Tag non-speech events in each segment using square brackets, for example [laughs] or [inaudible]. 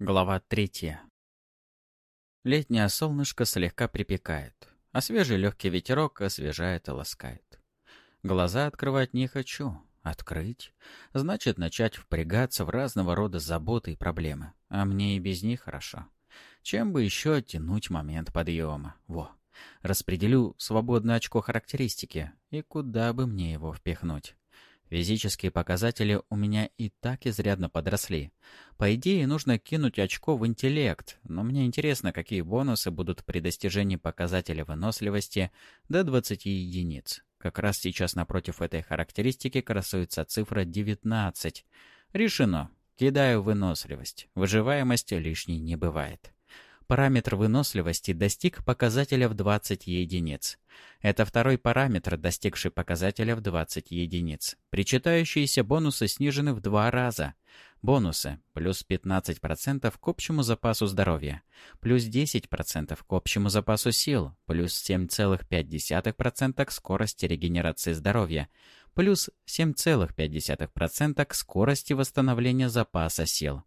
Глава третья. Летнее солнышко слегка припекает, а свежий легкий ветерок освежает и ласкает. Глаза открывать не хочу. Открыть — значит начать впрягаться в разного рода заботы и проблемы. А мне и без них хорошо. Чем бы еще оттянуть момент подъема? Во. Распределю свободное очко характеристики. И куда бы мне его впихнуть? Физические показатели у меня и так изрядно подросли. По идее, нужно кинуть очко в интеллект, но мне интересно, какие бонусы будут при достижении показателя выносливости до 20 единиц. Как раз сейчас напротив этой характеристики красуется цифра 19. Решено. Кидаю выносливость. Выживаемости лишней не бывает параметр выносливости достиг показателя в 20 единиц. Это второй параметр, достигший показателя в 20 единиц. Причитающиеся бонусы снижены в два раза. Бонусы – плюс 15% к общему запасу здоровья, плюс 10% к общему запасу сил, плюс 7,5% к скорости регенерации здоровья, плюс 7,5% к скорости восстановления запаса сил.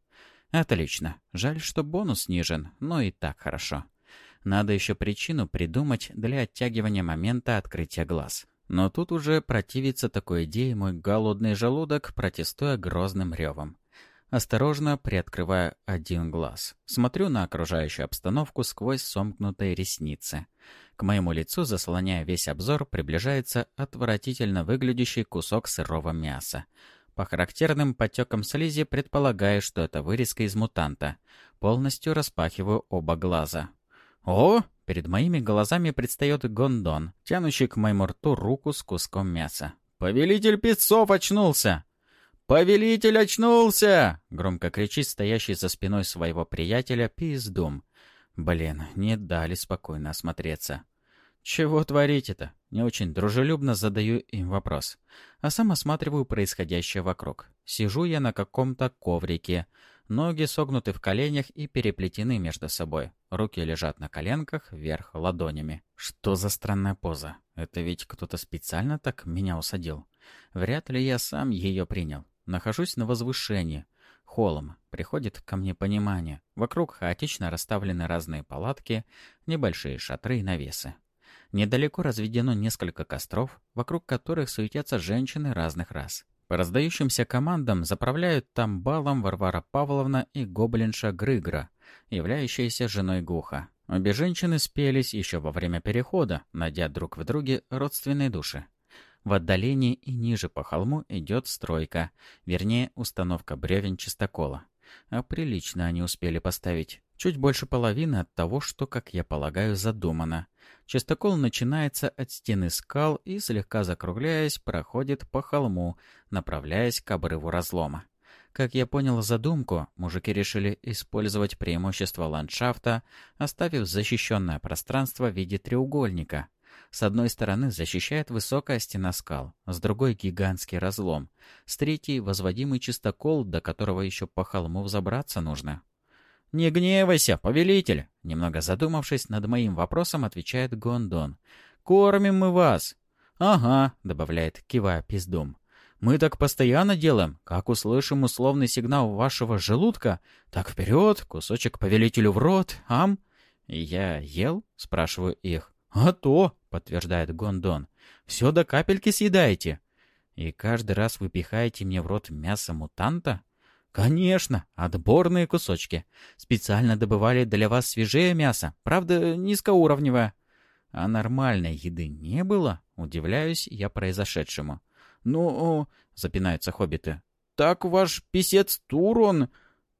Отлично. Жаль, что бонус снижен, но и так хорошо. Надо еще причину придумать для оттягивания момента открытия глаз. Но тут уже противится такой идее мой голодный желудок, протестуя грозным ревом. Осторожно приоткрываю один глаз. Смотрю на окружающую обстановку сквозь сомкнутые ресницы. К моему лицу, заслоняя весь обзор, приближается отвратительно выглядящий кусок сырого мяса. По характерным потекам слизи предполагаю, что это вырезка из мутанта. Полностью распахиваю оба глаза. О! Перед моими глазами предстает гондон, тянущий к моему рту руку с куском мяса. «Повелитель пиццов очнулся!» «Повелитель очнулся!» — громко кричит стоящий за спиной своего приятеля Пиздум. Блин, не дали спокойно осмотреться. «Чего творить-то?» Не очень дружелюбно задаю им вопрос. А сам осматриваю происходящее вокруг. Сижу я на каком-то коврике. Ноги согнуты в коленях и переплетены между собой. Руки лежат на коленках, вверх ладонями. Что за странная поза? Это ведь кто-то специально так меня усадил. Вряд ли я сам ее принял. Нахожусь на возвышении. Холм. Приходит ко мне понимание. Вокруг хаотично расставлены разные палатки, небольшие шатры и навесы. Недалеко разведено несколько костров, вокруг которых суетятся женщины разных рас. По раздающимся командам заправляют там балом Варвара Павловна и гоблинша Грыгра, являющаяся женой Гуха. Обе женщины спелись еще во время перехода, найдя друг в друге родственные души. В отдалении и ниже по холму идет стройка, вернее, установка бревен чистокола. А прилично они успели поставить. Чуть больше половины от того, что, как я полагаю, задумано. Частокол начинается от стены скал и, слегка закругляясь, проходит по холму, направляясь к обрыву разлома. Как я понял задумку, мужики решили использовать преимущество ландшафта, оставив защищенное пространство в виде треугольника. С одной стороны защищает высокая стена скал, с другой — гигантский разлом, с третьей — возводимый чистокол, до которого еще по холму взобраться нужно. «Не гневайся, повелитель!» Немного задумавшись над моим вопросом, отвечает Гондон. «Кормим мы вас!» «Ага», — добавляет, кивая пиздум. «Мы так постоянно делаем. Как услышим условный сигнал вашего желудка, так вперед, кусочек повелителю в рот, ам!» «Я ел?» — спрашиваю их. «А то!» — подтверждает Гондон. «Все до капельки съедаете!» «И каждый раз вы пихаете мне в рот мясо мутанта?» «Конечно, отборные кусочки. Специально добывали для вас свежее мясо, правда, низкоуровневое». «А нормальной еды не было?» — удивляюсь я произошедшему. «Ну...» — запинаются хоббиты. «Так ваш писец Турон...»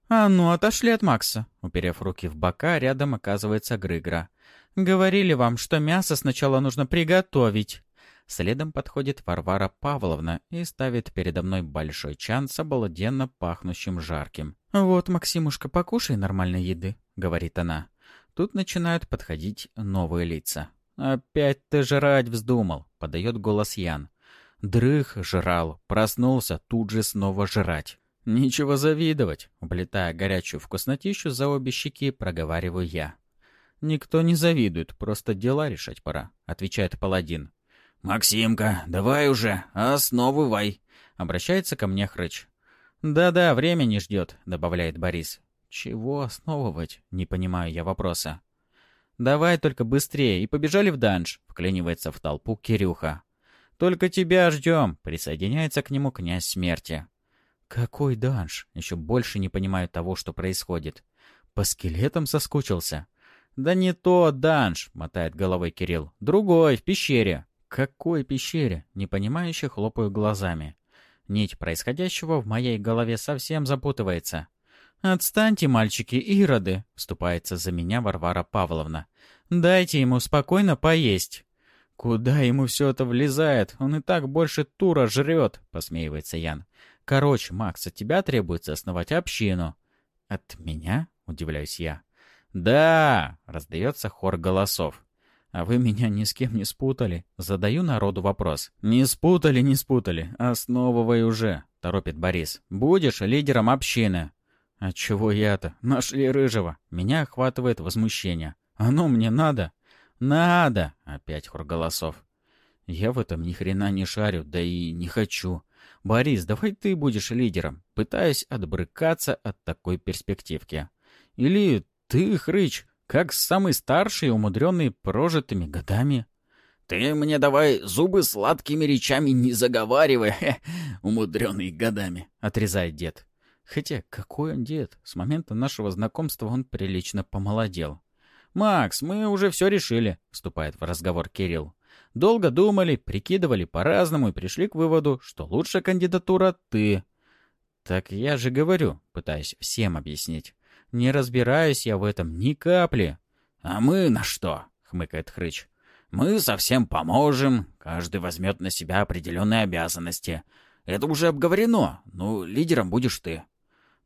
«А ну, отошли от Макса!» Уперев руки в бока, рядом оказывается Грыгра. «Говорили вам, что мясо сначала нужно приготовить». Следом подходит Варвара Павловна и ставит передо мной большой чан с обалденно пахнущим жарким. «Вот, Максимушка, покушай нормальной еды», — говорит она. Тут начинают подходить новые лица. «Опять ты жрать вздумал», — подает голос Ян. Дрых жрал, проснулся, тут же снова жрать. «Ничего завидовать», — уплетая горячую вкуснотищу за обе щеки, проговариваю я. «Никто не завидует, просто дела решать пора», — отвечает паладин. «Максимка, давай уже, основывай!» — обращается ко мне Хрыч. «Да-да, время не ждет», — добавляет Борис. Чего основывать? Не понимаю я вопроса. «Давай только быстрее и побежали в данж», — вклинивается в толпу Кирюха. «Только тебя ждем», — присоединяется к нему князь смерти. «Какой данж?» Еще больше не понимаю того, что происходит. «По скелетам соскучился?» «Да не то данж», — мотает головой Кирилл. «Другой, в пещере». «Какой пещере?» Непонимающе хлопаю глазами. Нить происходящего в моей голове совсем запутывается. «Отстаньте, мальчики, ироды!» — вступается за меня Варвара Павловна. «Дайте ему спокойно поесть». «Куда ему все это влезает? Он и так больше тура жрет», — посмеивается Ян. «Короче, Макс, от тебя требуется основать общину». «От меня?» — удивляюсь я. «Да!» — раздается хор голосов. «А вы меня ни с кем не спутали?» Задаю народу вопрос. «Не спутали, не спутали. Основывай уже», — торопит Борис. «Будешь лидером общины». «А чего я-то? Нашли рыжего!» Меня охватывает возмущение. «Оно мне надо?» «Надо!» — опять хор голосов. «Я в этом ни хрена не шарю, да и не хочу. Борис, давай ты будешь лидером, пытаясь отбрыкаться от такой перспективки. Или ты, Хрыч, как самый старший, умудренный прожитыми годами». «Ты мне давай зубы сладкими речами не заговаривай, [laughs] умудренный годами», — отрезает дед. Хотя, какой он дед? С момента нашего знакомства он прилично помолодел. «Макс, мы уже все решили», — вступает в разговор Кирилл. «Долго думали, прикидывали по-разному и пришли к выводу, что лучшая кандидатура — ты». «Так я же говорю», — пытаюсь всем объяснить. «Не разбираюсь я в этом ни капли». «А мы на что?» — хмыкает Хрыч. «Мы совсем поможем, каждый возьмет на себя определенные обязанности. Это уже обговорено, ну, лидером будешь ты».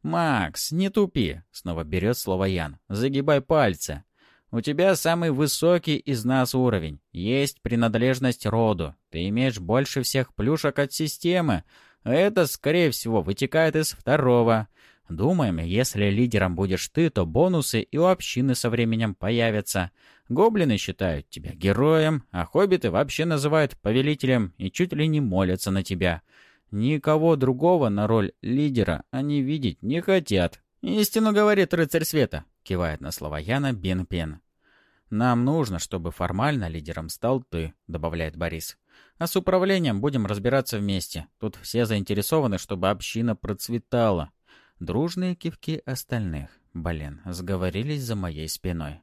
«Макс, не тупи!» — снова берет слово Ян. «Загибай пальцы. У тебя самый высокий из нас уровень. Есть принадлежность роду. Ты имеешь больше всех плюшек от системы. Это, скорее всего, вытекает из второго. Думаем, если лидером будешь ты, то бонусы и у общины со временем появятся. Гоблины считают тебя героем, а хоббиты вообще называют повелителем и чуть ли не молятся на тебя. Никого другого на роль лидера они видеть не хотят. «Истину говорит рыцарь света», — кивает на слова Яна Бен Пен. «Нам нужно, чтобы формально лидером стал ты», — добавляет Борис. «А с управлением будем разбираться вместе. Тут все заинтересованы, чтобы община процветала». Дружные кивки остальных. Блин, сговорились за моей спиной.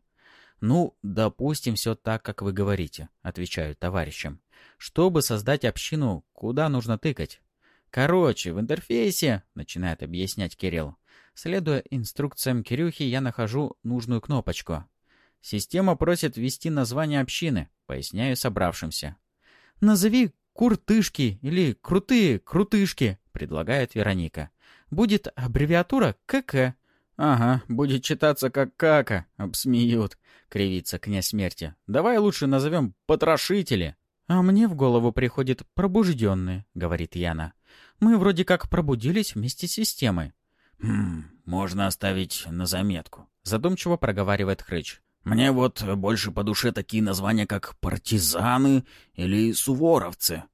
«Ну, допустим, все так, как вы говорите», — отвечаю товарищам. «Чтобы создать общину, куда нужно тыкать?» Короче, в интерфейсе, начинает объяснять Кирилл. Следуя инструкциям Кирюхи, я нахожу нужную кнопочку. Система просит ввести название общины, поясняю собравшимся. «Назови куртышки или крутые крутышки», — предлагает Вероника. «Будет аббревиатура КК». «Ага, будет читаться как кака», — обсмеют, — кривится князь смерти. «Давай лучше назовем потрошители». «А мне в голову приходит пробужденные», — говорит Яна. Мы вроде как пробудились вместе с системой. «Хм, можно оставить на заметку», — задумчиво проговаривает Хрыч. «Мне вот больше по душе такие названия, как партизаны или суворовцы».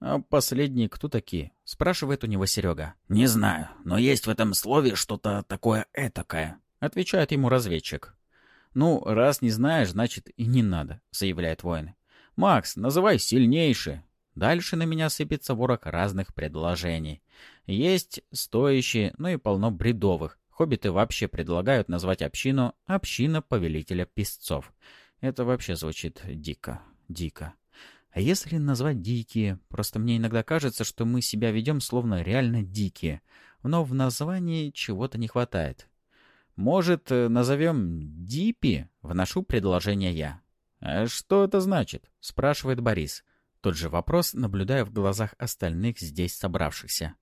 «А последние кто такие?» — спрашивает у него Серега. «Не знаю, но есть в этом слове что-то такое этакое», — отвечает ему разведчик. «Ну, раз не знаешь, значит и не надо», — заявляет воин. «Макс, называй сильнейший, Дальше на меня сыпется ворох разных предложений. Есть стоящие, но и полно бредовых. Хоббиты вообще предлагают назвать общину «Община Повелителя Песцов». Это вообще звучит дико, дико. А если назвать дикие? Просто мне иногда кажется, что мы себя ведем словно реально дикие. Но в названии чего-то не хватает. Может, э, назовем «Дипи»? Вношу предложение я. «А что это значит?» — спрашивает Борис. Тот же вопрос наблюдая в глазах остальных здесь собравшихся.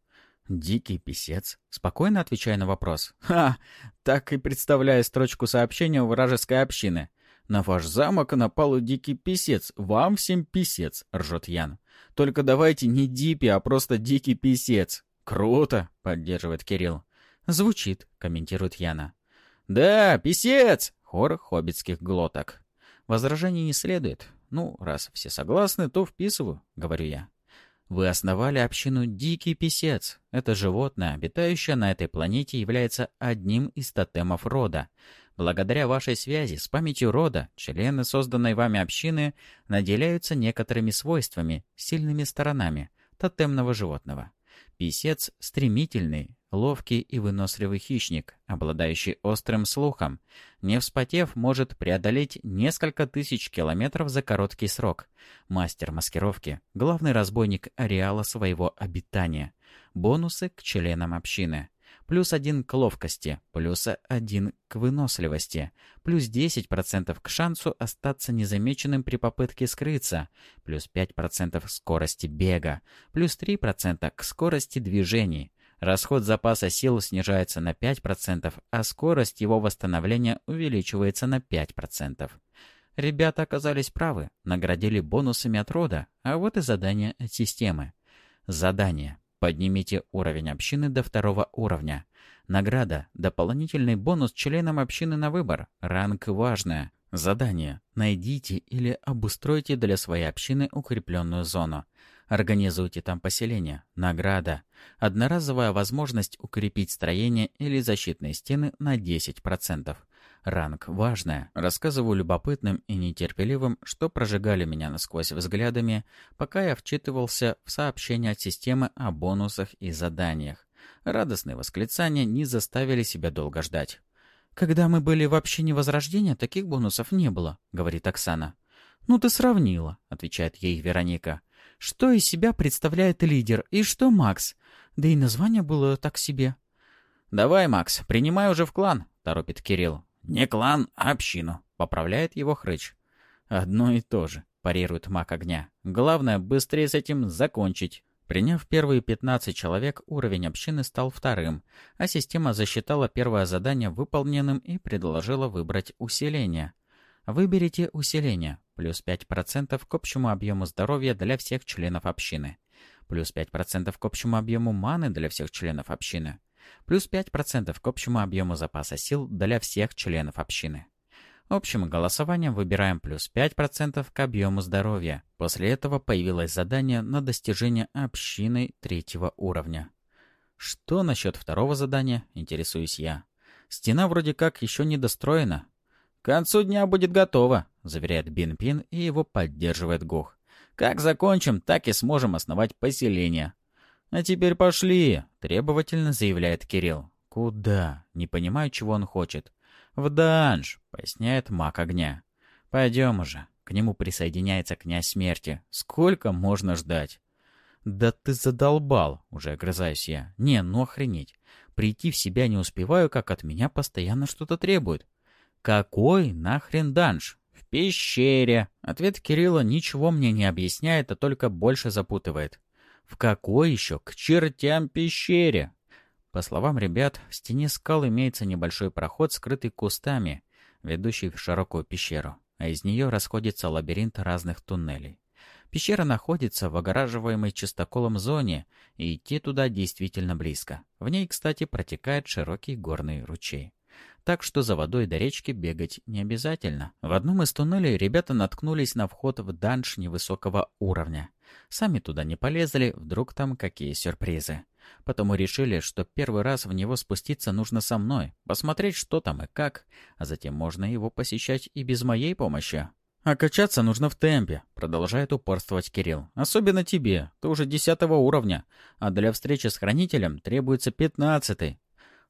«Дикий писец?» Спокойно отвечая на вопрос. «Ха! Так и представляю строчку сообщения у вражеской общины. На ваш замок напал дикий писец. Вам всем писец!» — ржет Ян. «Только давайте не дипи, а просто дикий писец». «Круто!» — поддерживает Кирилл. «Звучит», — комментирует Яна. «Да, писец!» — хор хоббитских глоток. Возражений не следует. Ну, раз все согласны, то вписываю, говорю я. Вы основали общину «Дикий писец». Это животное, обитающее на этой планете, является одним из тотемов рода. Благодаря вашей связи с памятью рода, члены созданной вами общины наделяются некоторыми свойствами, сильными сторонами тотемного животного. Писец – стремительный, ловкий и выносливый хищник, обладающий острым слухом. Не вспотев, может преодолеть несколько тысяч километров за короткий срок. Мастер маскировки – главный разбойник ареала своего обитания. Бонусы к членам общины плюс один к ловкости, плюс один к выносливости, плюс 10% к шансу остаться незамеченным при попытке скрыться, плюс 5% скорости бега, плюс 3% к скорости движений. Расход запаса сил снижается на 5%, а скорость его восстановления увеличивается на 5%. Ребята оказались правы, наградили бонусами от рода, а вот и задание от системы. Задание. Поднимите уровень общины до второго уровня. Награда. Дополнительный бонус членам общины на выбор. Ранг важное. Задание. Найдите или обустройте для своей общины укрепленную зону. Организуйте там поселение. Награда. Одноразовая возможность укрепить строение или защитные стены на 10%. Ранг важное. Рассказываю любопытным и нетерпеливым, что прожигали меня насквозь взглядами, пока я вчитывался в сообщения от системы о бонусах и заданиях. Радостные восклицания не заставили себя долго ждать. «Когда мы были в общине Возрождения, таких бонусов не было», — говорит Оксана. «Ну ты сравнила», — отвечает ей Вероника. «Что из себя представляет лидер и что Макс? Да и название было так себе». «Давай, Макс, принимай уже в клан», — торопит Кирилл. «Не клан, а общину», — поправляет его Хрыч. «Одно и то же», — парирует маг огня. «Главное, быстрее с этим закончить». Приняв первые 15 человек, уровень общины стал вторым, а система засчитала первое задание выполненным и предложила выбрать усиление. Выберите усиление, плюс 5% к общему объему здоровья для всех членов общины, плюс 5% к общему объему маны для всех членов общины, плюс 5% к общему объему запаса сил для всех членов общины. Общим голосованием выбираем плюс 5% к объему здоровья. После этого появилось задание на достижение общины третьего уровня. Что насчет второго задания, интересуюсь я. Стена вроде как еще не достроена. К концу дня будет готово, заверяет Бин-Пин и его поддерживает Гух. Как закончим, так и сможем основать поселение. «А теперь пошли!» — требовательно заявляет Кирилл. «Куда?» — не понимаю, чего он хочет. «В данж!» — поясняет маг огня. «Пойдем уже!» К нему присоединяется князь смерти. «Сколько можно ждать?» «Да ты задолбал!» — уже огрызаюсь я. «Не, ну охренеть! Прийти в себя не успеваю, как от меня постоянно что-то требуют». «Какой нахрен данж?» «В пещере!» Ответ Кирилла ничего мне не объясняет, а только больше запутывает. В какой еще к чертям пещере? По словам ребят, в стене скал имеется небольшой проход, скрытый кустами, ведущий в широкую пещеру, а из нее расходится лабиринт разных туннелей. Пещера находится в огораживаемой чистоколом зоне, и идти туда действительно близко. В ней, кстати, протекает широкий горный ручей. Так что за водой до речки бегать не обязательно. В одном из туннелей ребята наткнулись на вход в данж невысокого уровня. Сами туда не полезли, вдруг там какие сюрпризы. Потому решили, что первый раз в него спуститься нужно со мной, посмотреть, что там и как, а затем можно его посещать и без моей помощи. «А качаться нужно в темпе», — продолжает упорствовать Кирилл. «Особенно тебе, ты уже десятого уровня, а для встречи с хранителем требуется пятнадцатый».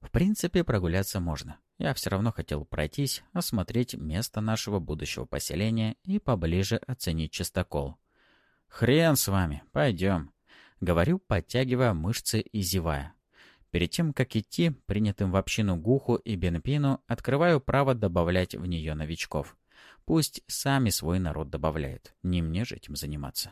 В принципе, прогуляться можно. Я все равно хотел пройтись, осмотреть место нашего будущего поселения и поближе оценить чистокол. «Хрен с вами, пойдем», — говорю, подтягивая мышцы и зевая. Перед тем, как идти, принятым в общину Гуху и Бенпину, открываю право добавлять в нее новичков. Пусть сами свой народ добавляют, не мне же этим заниматься.